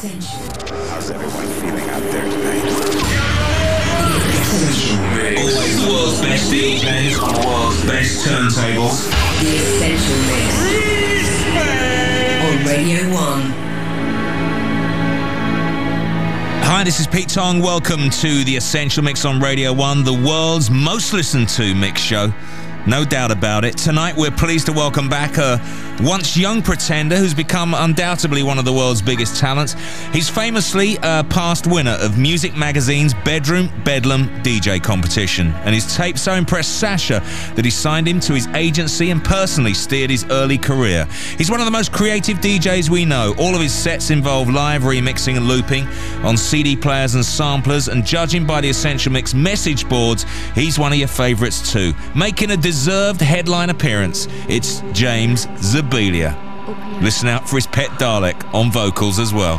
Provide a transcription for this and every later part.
How's everyone feeling out there tonight? Essential. Always the world's best DJs on the world's best turntables. The Essential Mix. On Radio 1. Hi, this is Pete Tong. Welcome to the Essential Mix on Radio 1, the world's most listened to mix show. No doubt about it. Tonight we're pleased to welcome back a once young pretender who's become undoubtedly one of the world's biggest talents. He's famously a past winner of Muzik Magazine's Bedroom Bedlam DJ competition, and his tape so impressed Sasha that he signed him to his agency and personally steered his early career. He's one of the most creative DJs we know. All of his sets involve live remixing and looping on CD players and samplers, and judging by the Essential Mix message boards, he's one of your favorites too. Making a deserved headline appearance, it's James Zabiela. Oh, Listen out for his pet Dalek on vocals as well.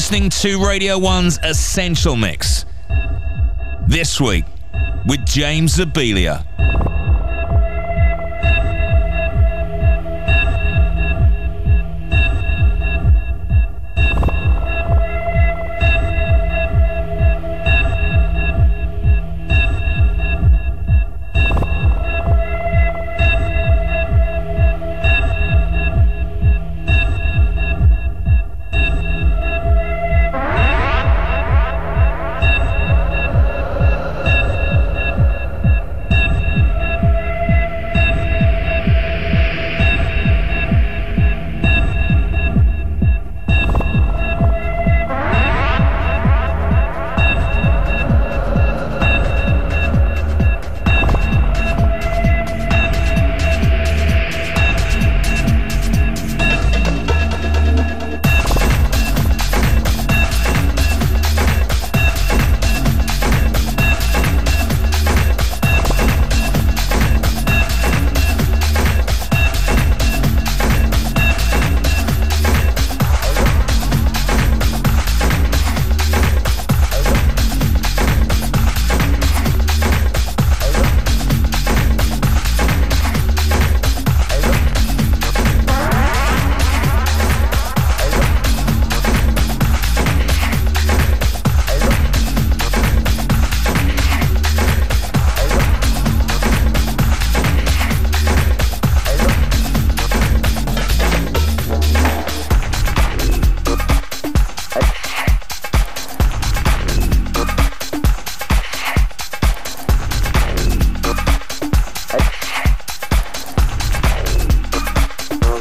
Listening to Radio 1's Essential Mix. This week with James Zabiela.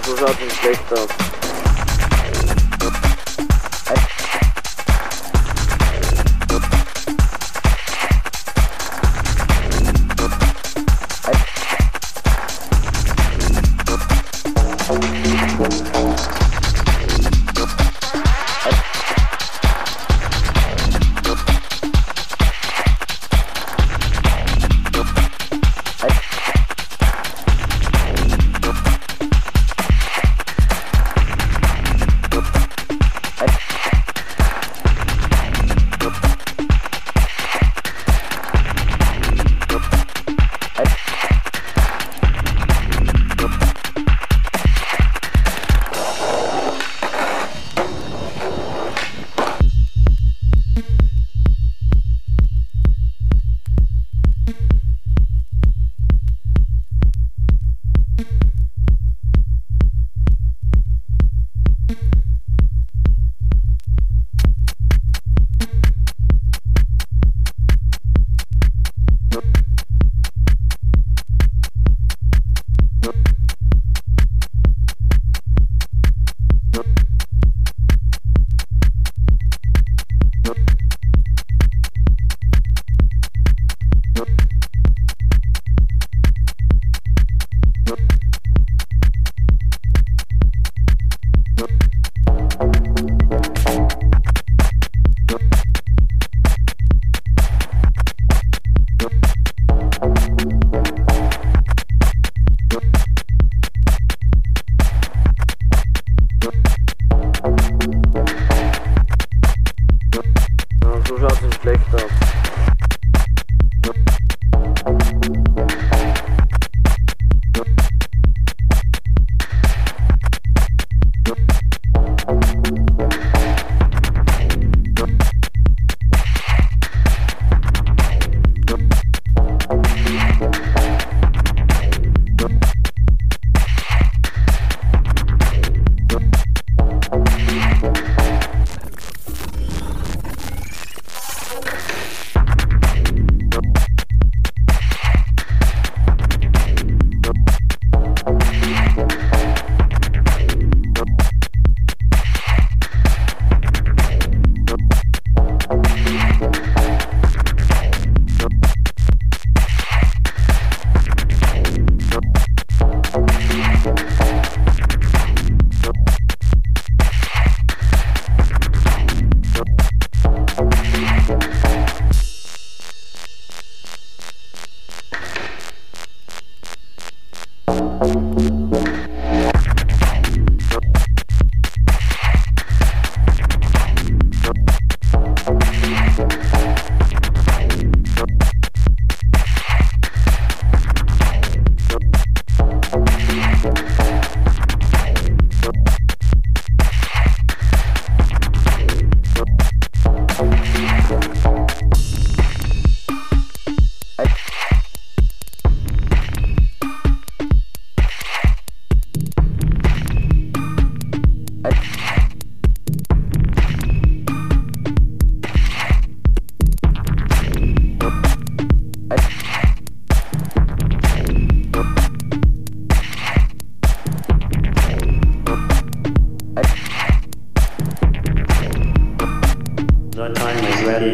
so schaut schlecht aus.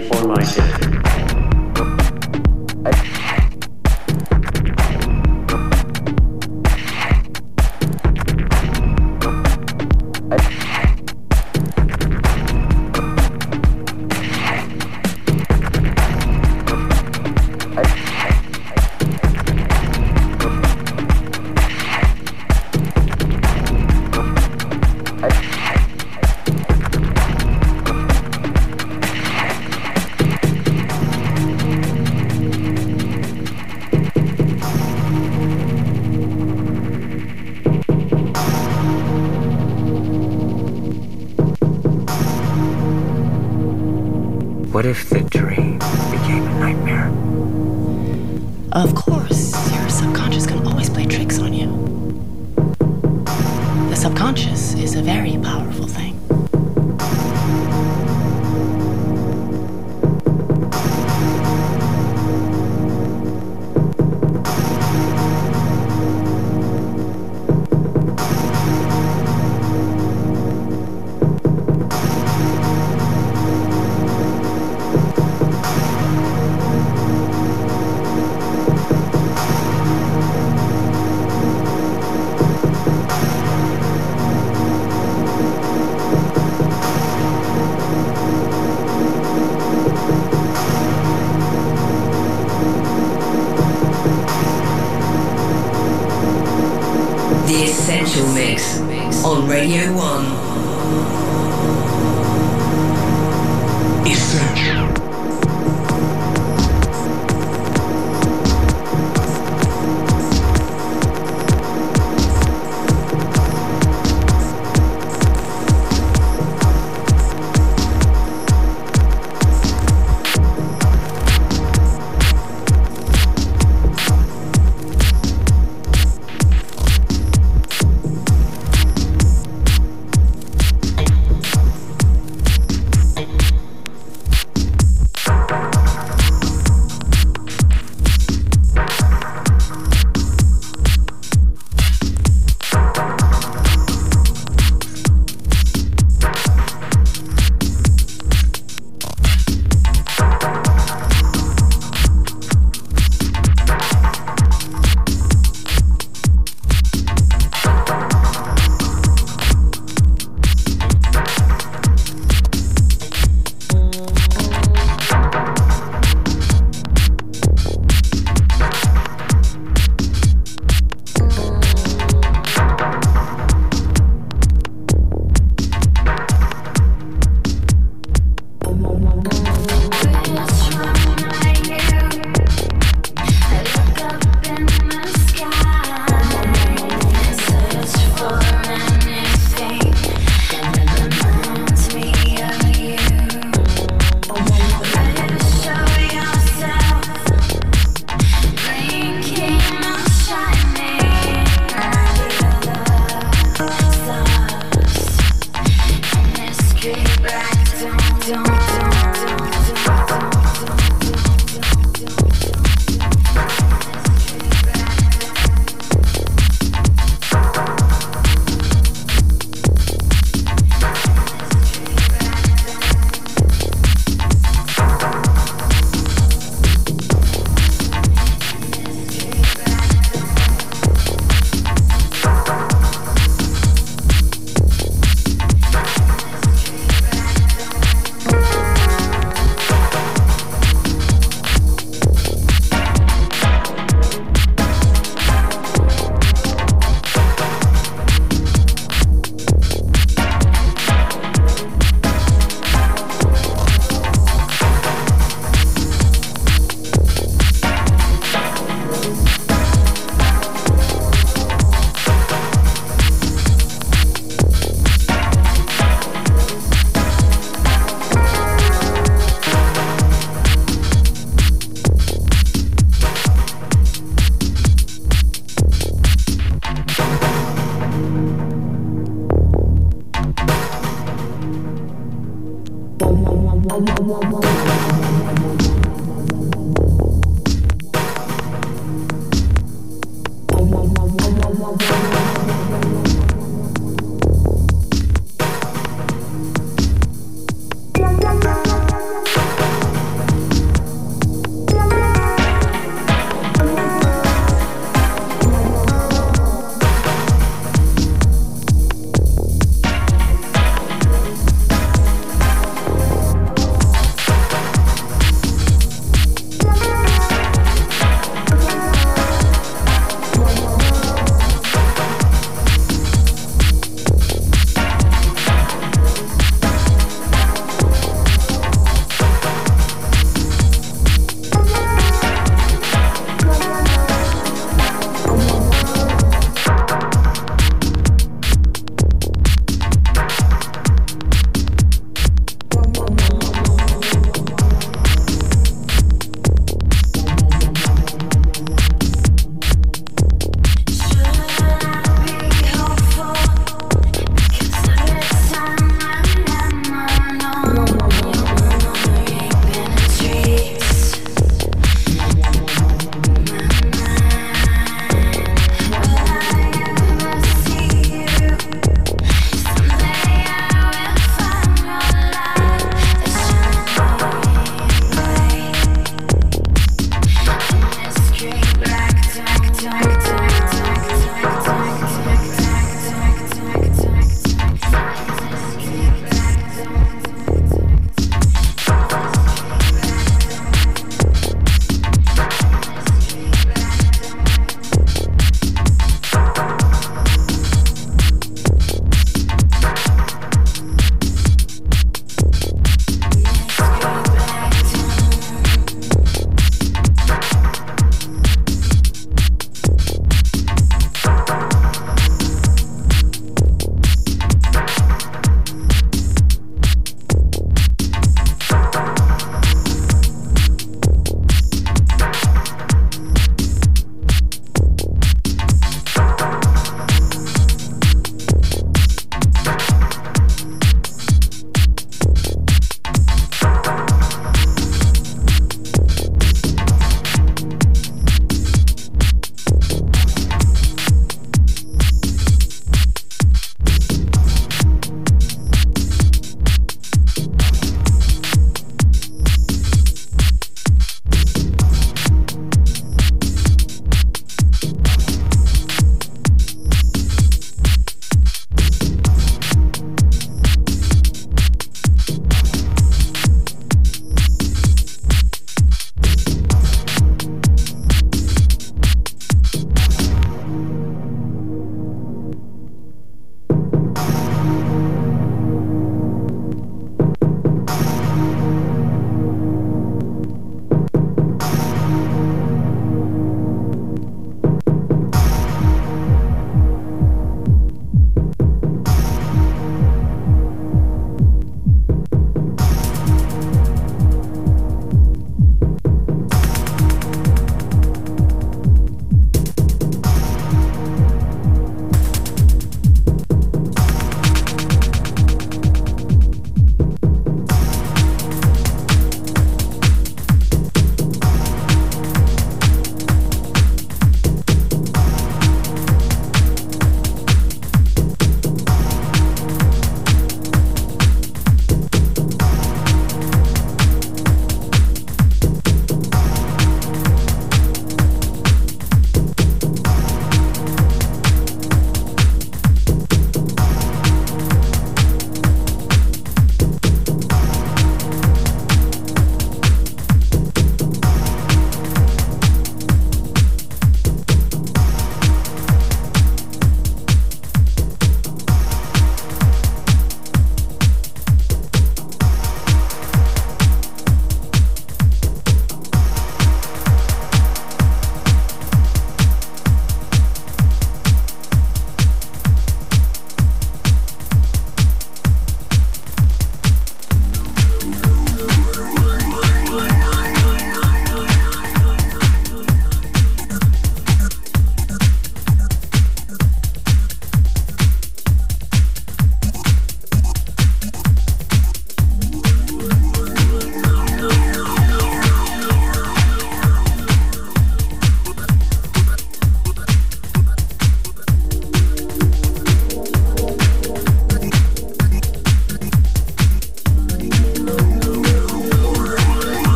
For my ship. Radio 1.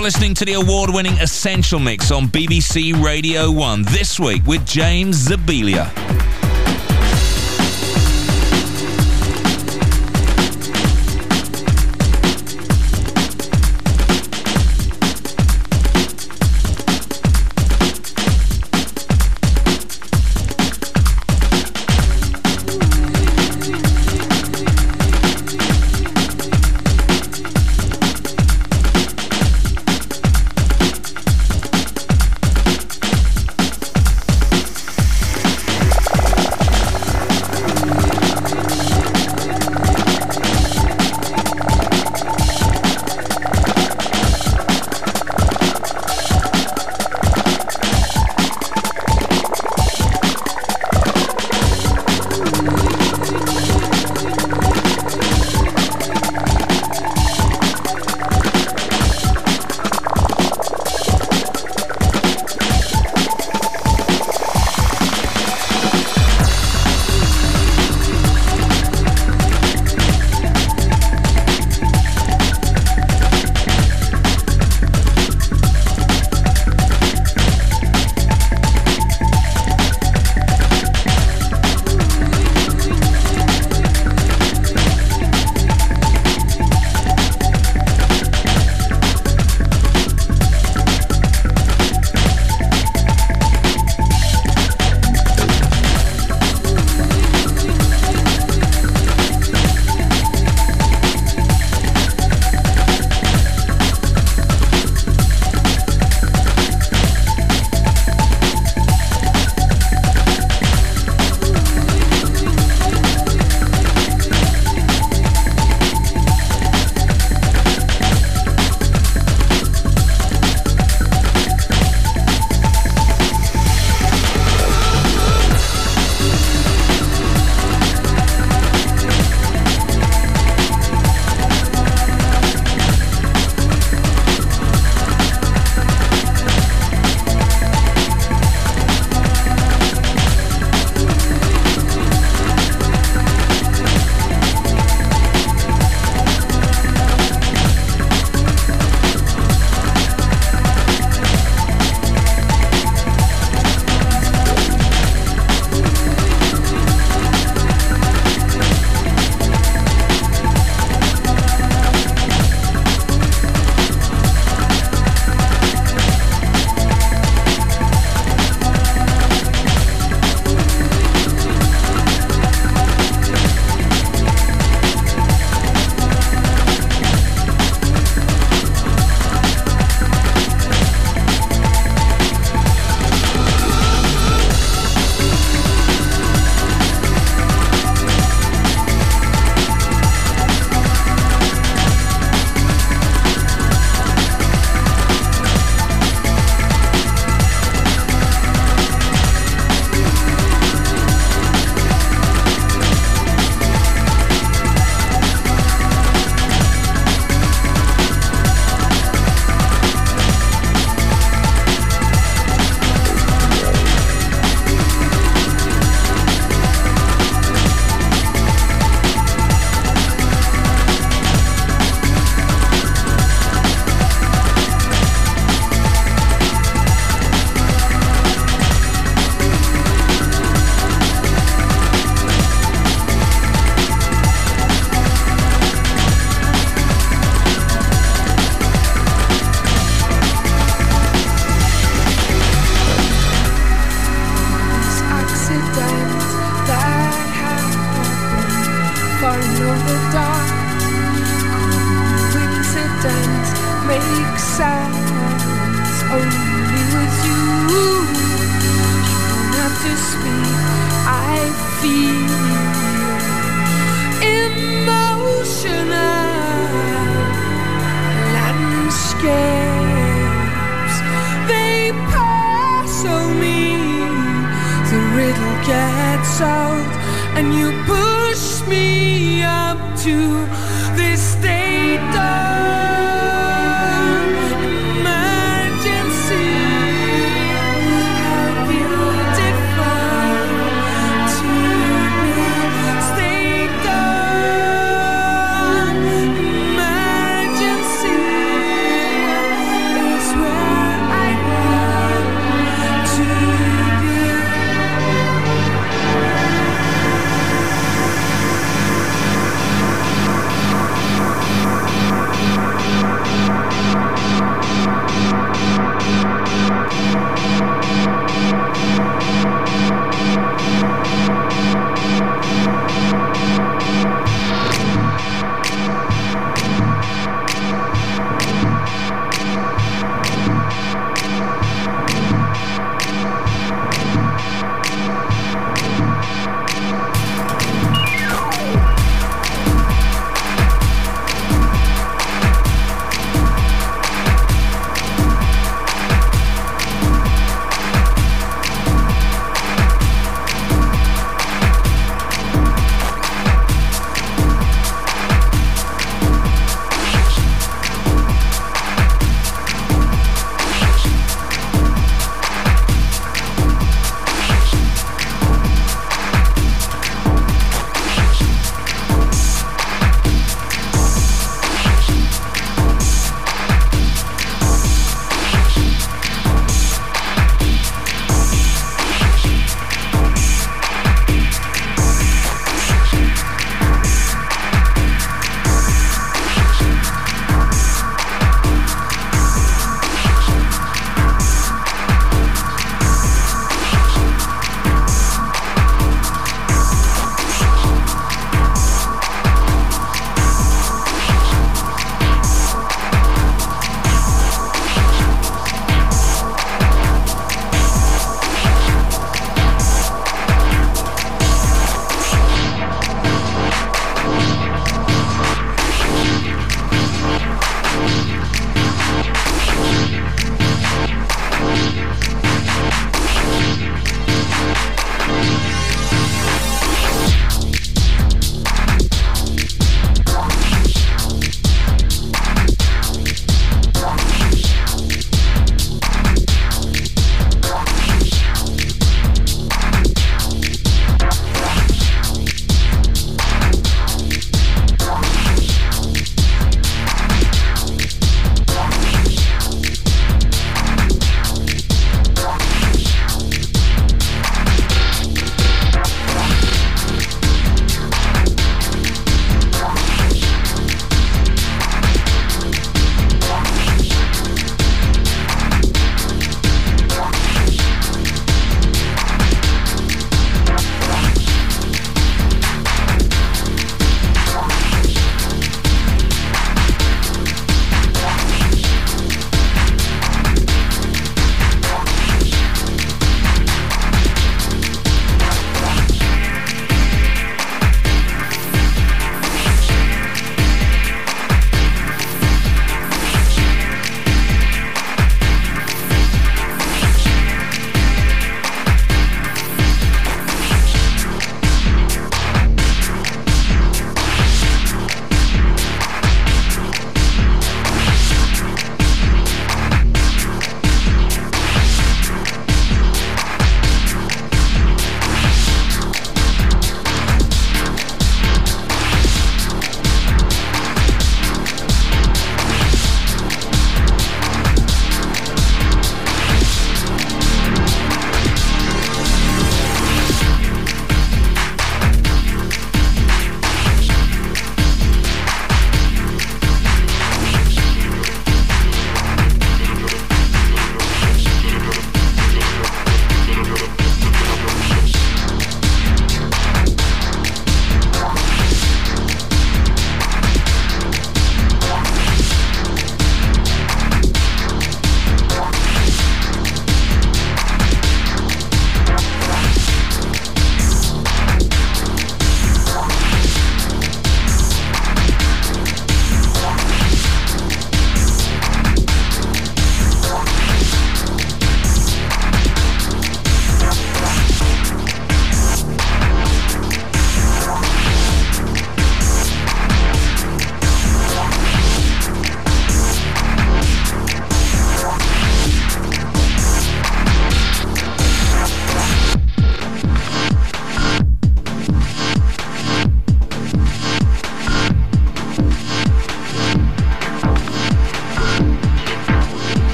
You're listening to the award winning Essential Mix on BBC Radio 1 this week with James Zabiela.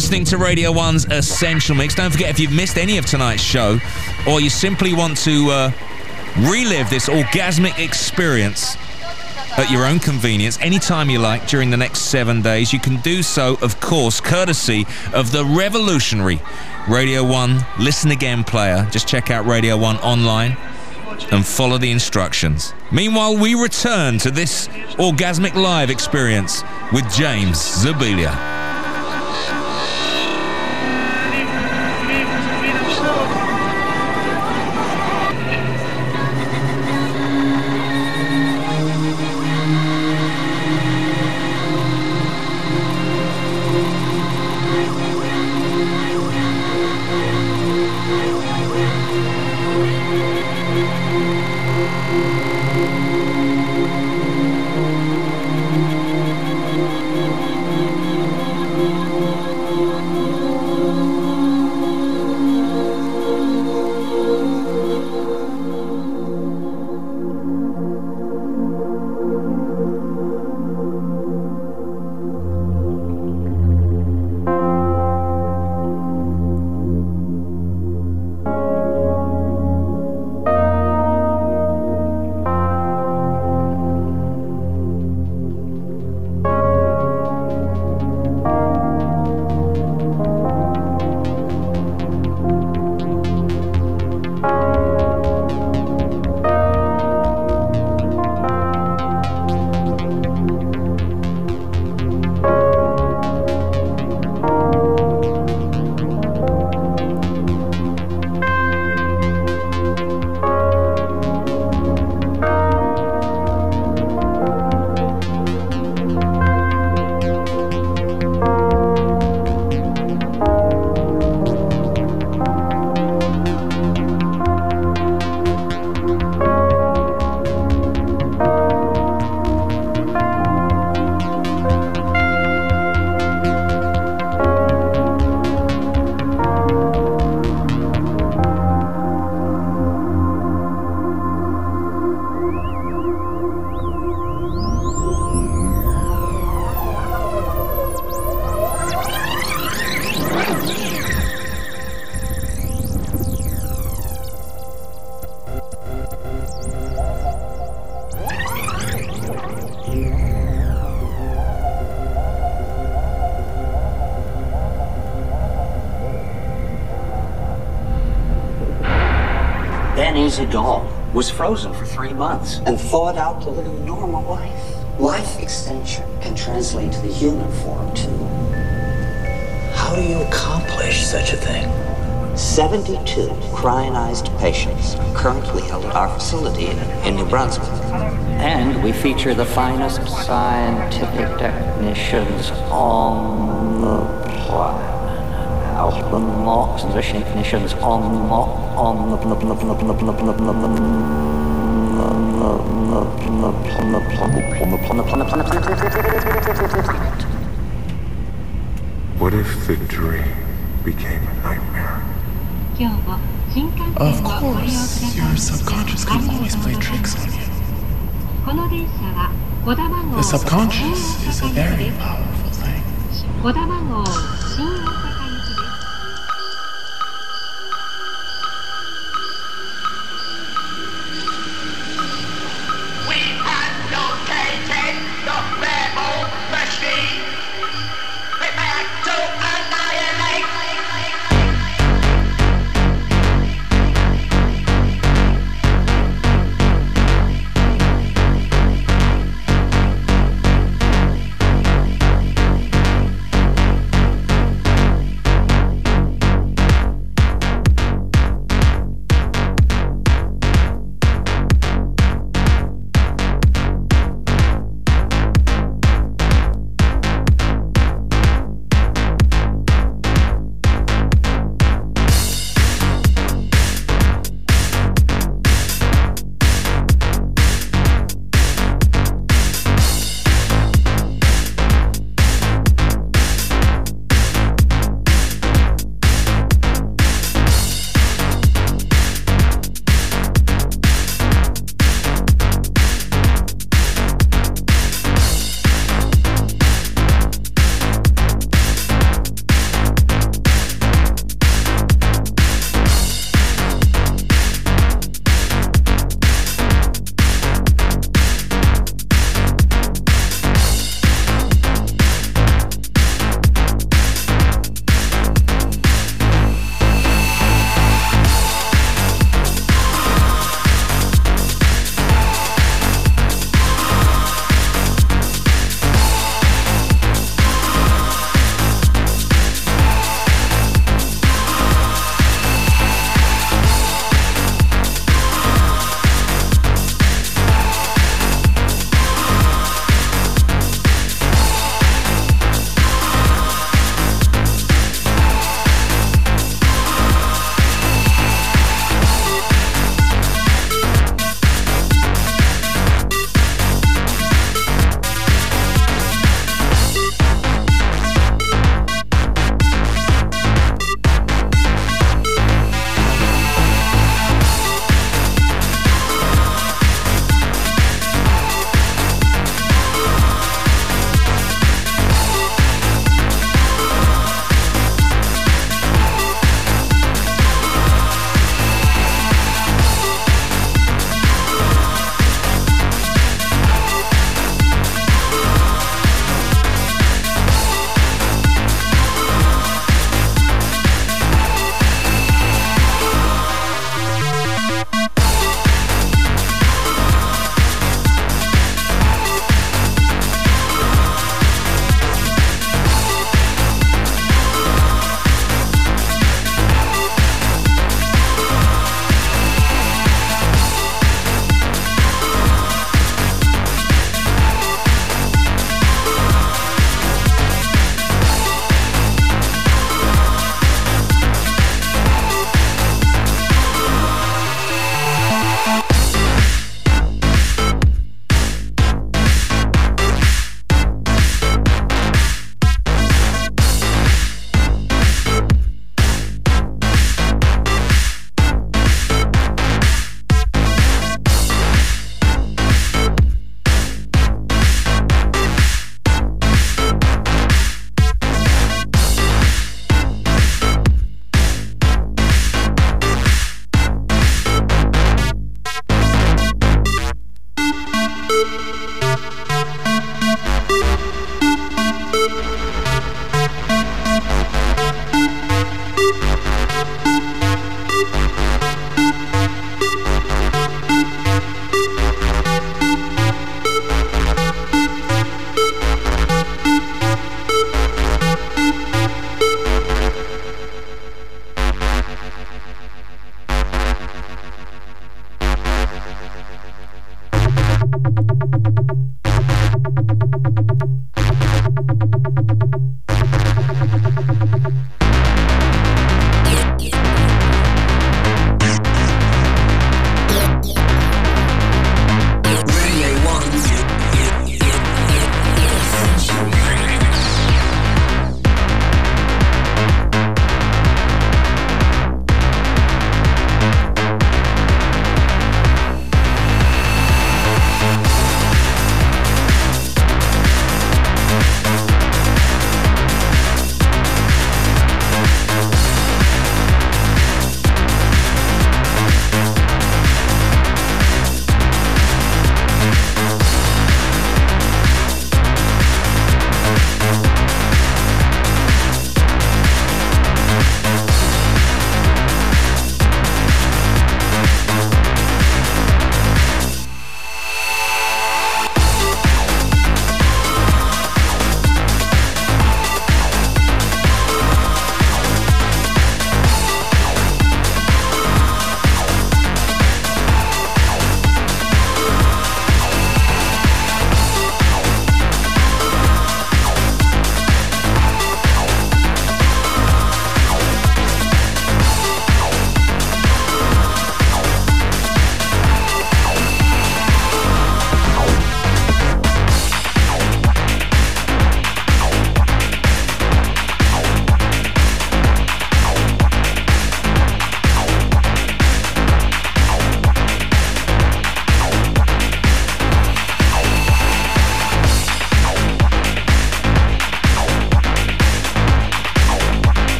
Listening to Radio 1's Essential Mix. Don't forget, if you've missed any of tonight's show, or you simply want to uh, relive this orgasmic experience at your own convenience, anytime you like during the next seven days, you can do so, of course, courtesy of the revolutionary Radio 1 Listen Again player. Just check out Radio 1 online and follow the instructions. Meanwhile, we return to this orgasmic live experience with James Zabiela. Months and thawed out to live a normal life. Life extension can translate to the human form, too. How do you accomplish such a thing? 72 cryonized patients currently held at our facility in New Brunswick. And we feature the finest scientific technicians on the planet. Out the mocks and the technicians on the mock on the What if the dream became a nightmare? Of course, your subconscious can always play tricks on you. The subconscious is a very powerful thing.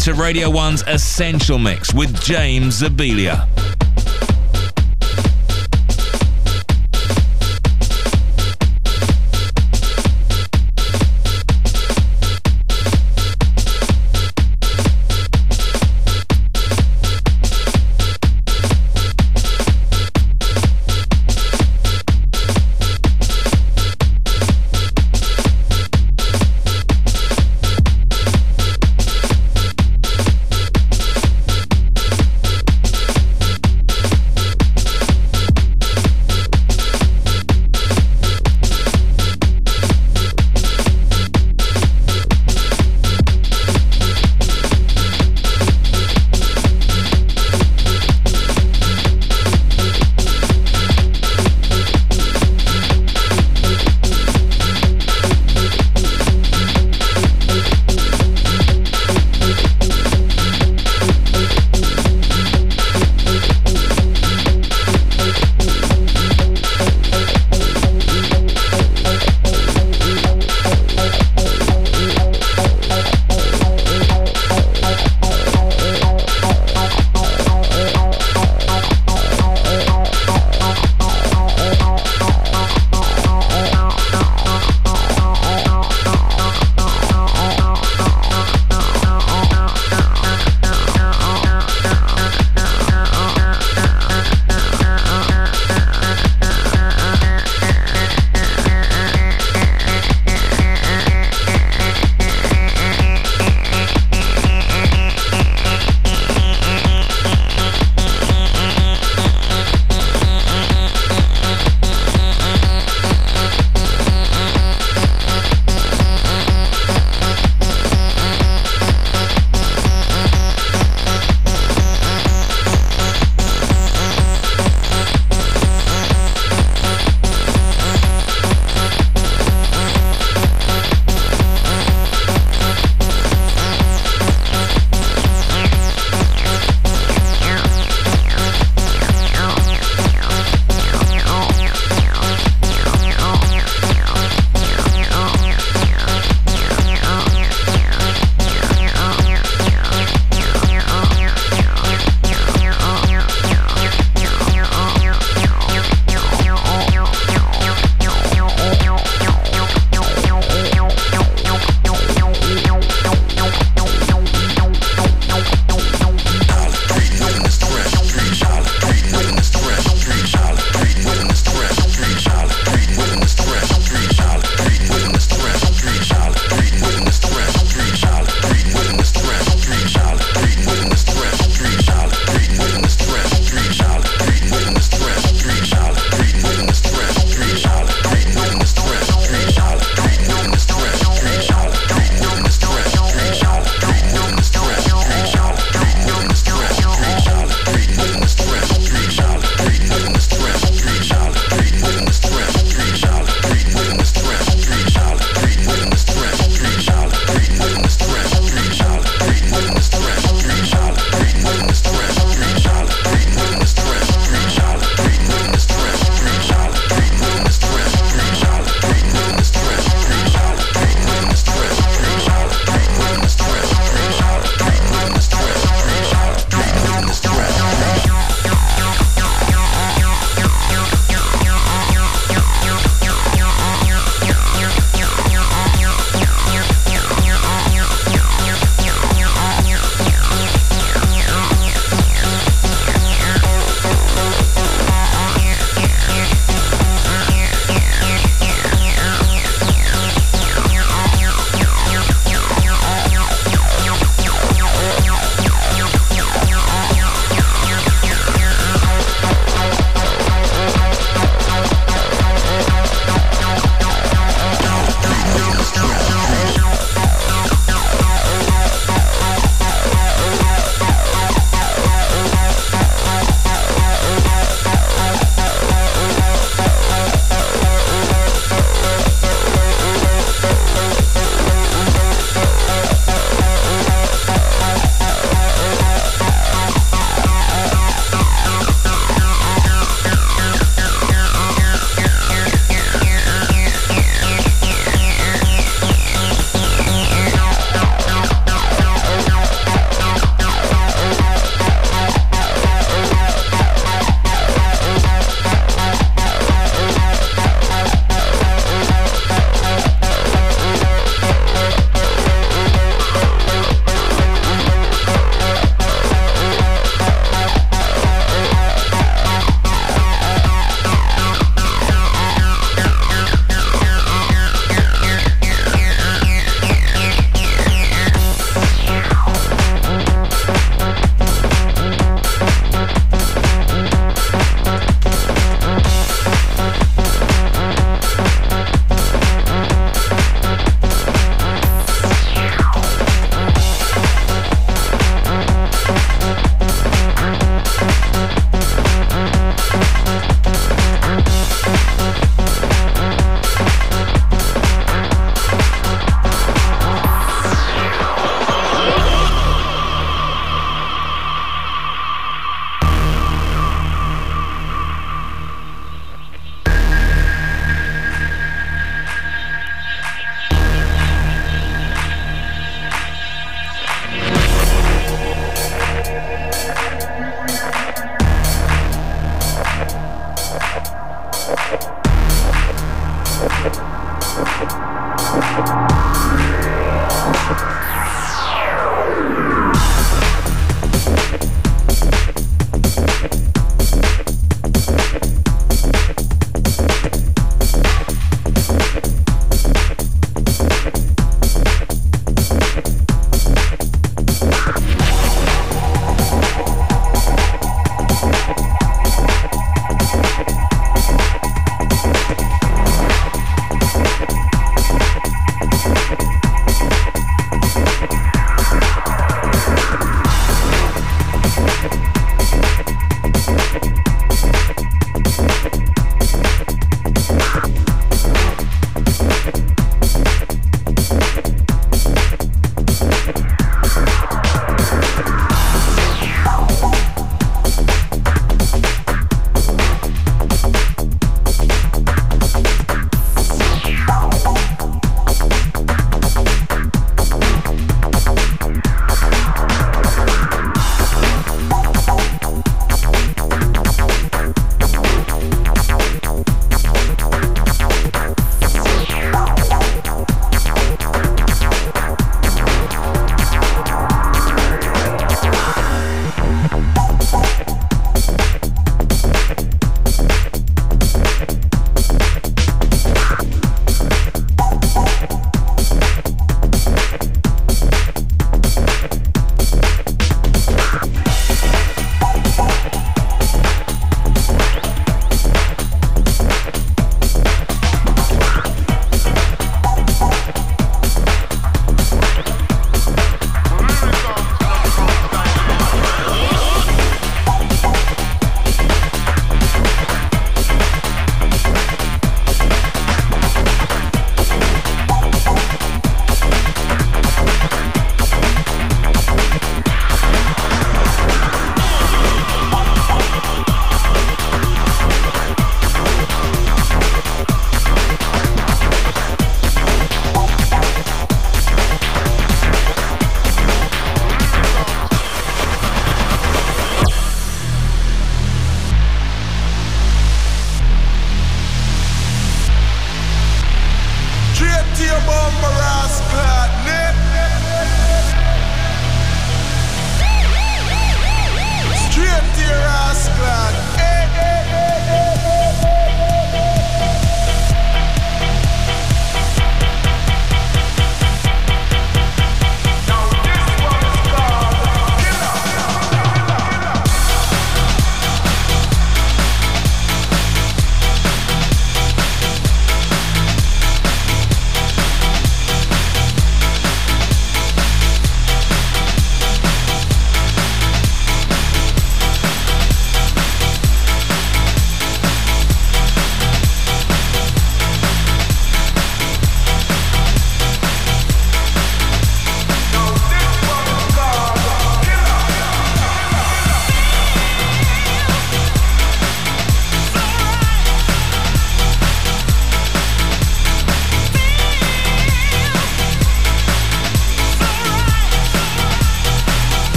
To Radio 1's Essential Mix with James Zabiela.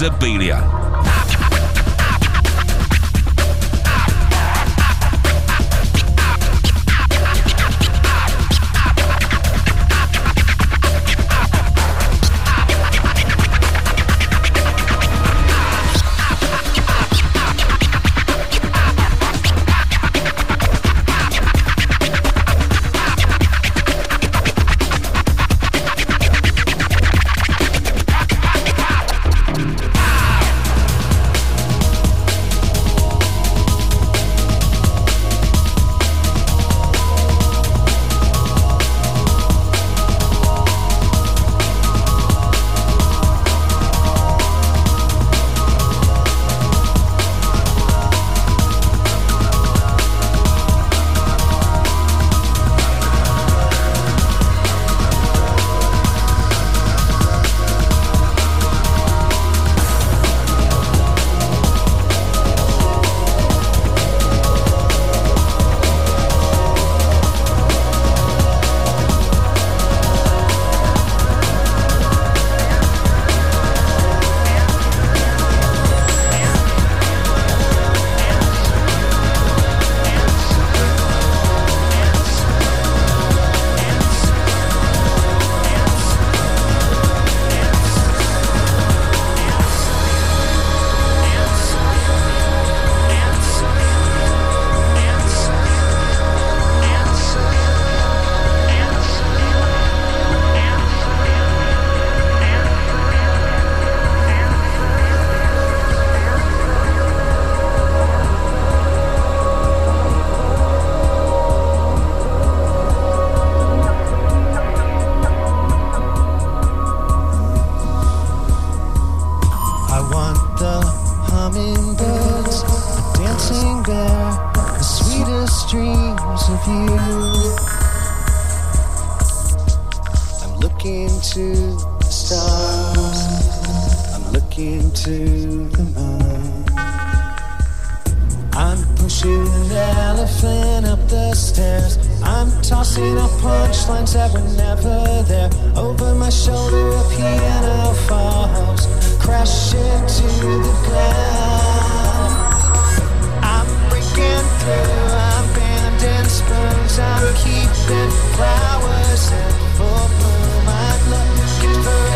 Zabiela. into the night. I'm pushing an elephant up the stairs. I'm tossing up punchlines that were never there. Over my shoulder, a piano falls, crashing to the ground. I'm breaking through. I'm bending spoons. I'm keeping flowers in full bloom. I'm looking for.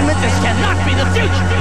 entertainment. This cannot be the future.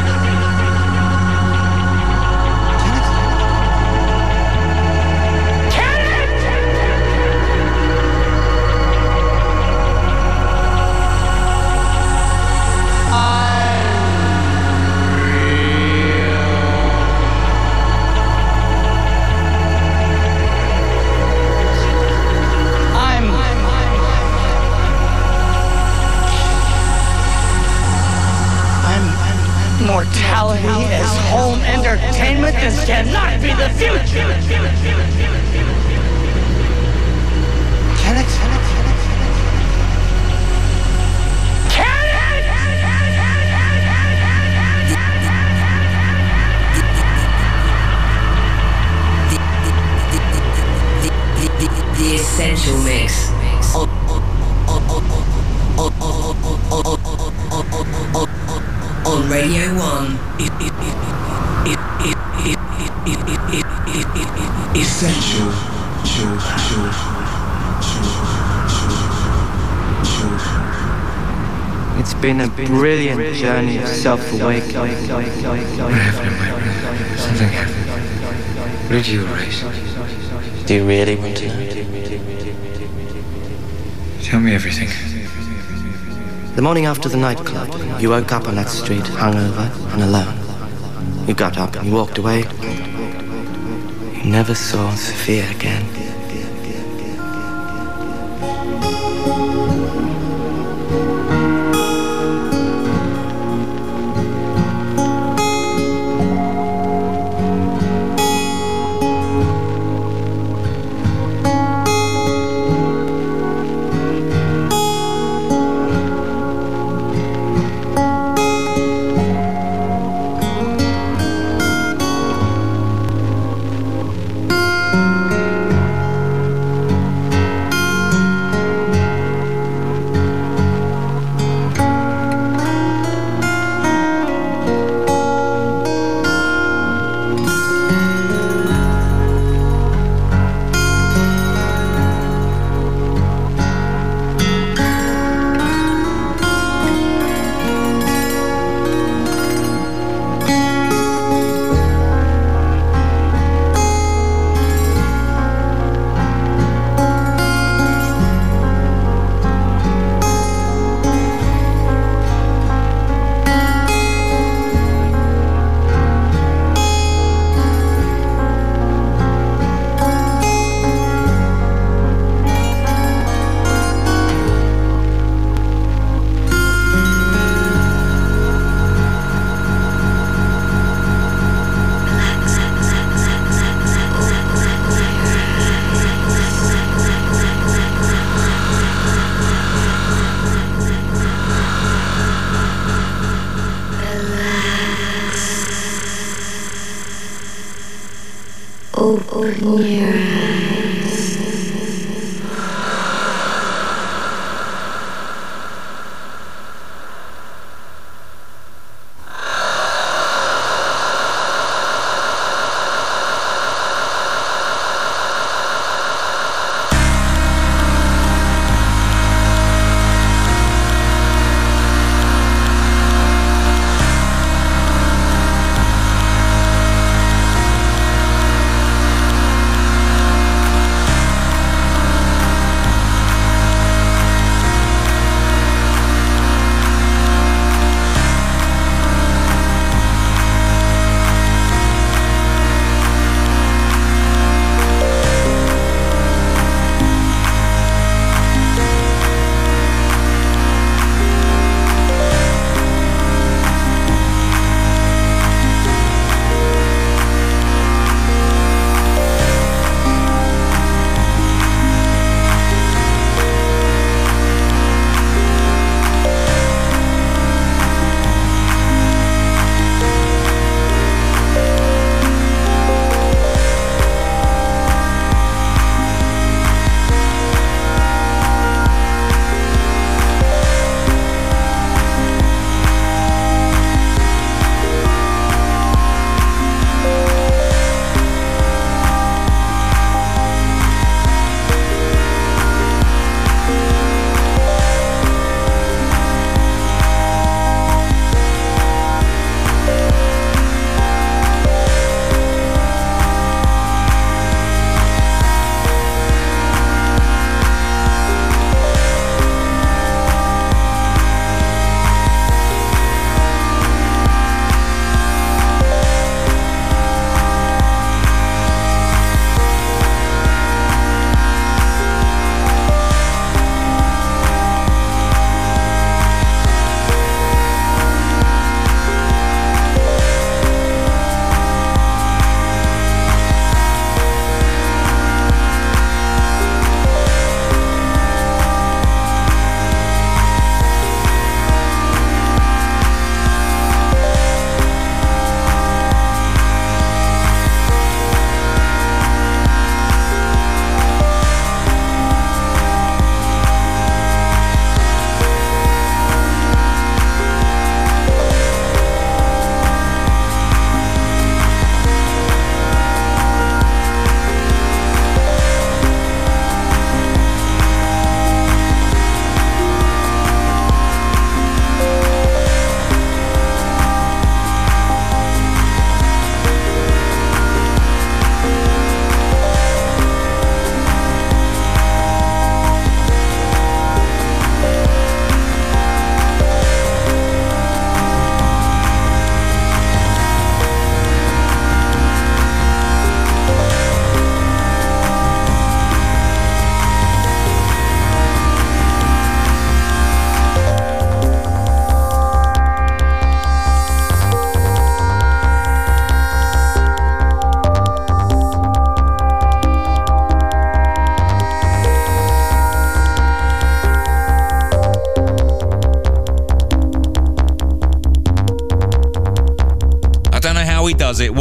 Brilliant journey of self-awakening. What happened in my brain? Something happened. What did you erase? Do you really want to know? Tell me everything. The morning after the nightclub, you woke up on that street, hungover and alone. You got up and you walked away. You never saw Sophia again.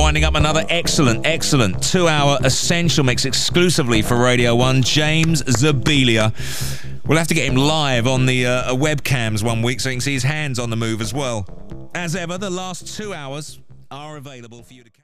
Winding up another excellent, excellent two-hour essential mix exclusively for Radio One. James Zabiela. We'll have to get him live on the uh, webcams one week so you can see his hands on the move as well. As ever, the last two hours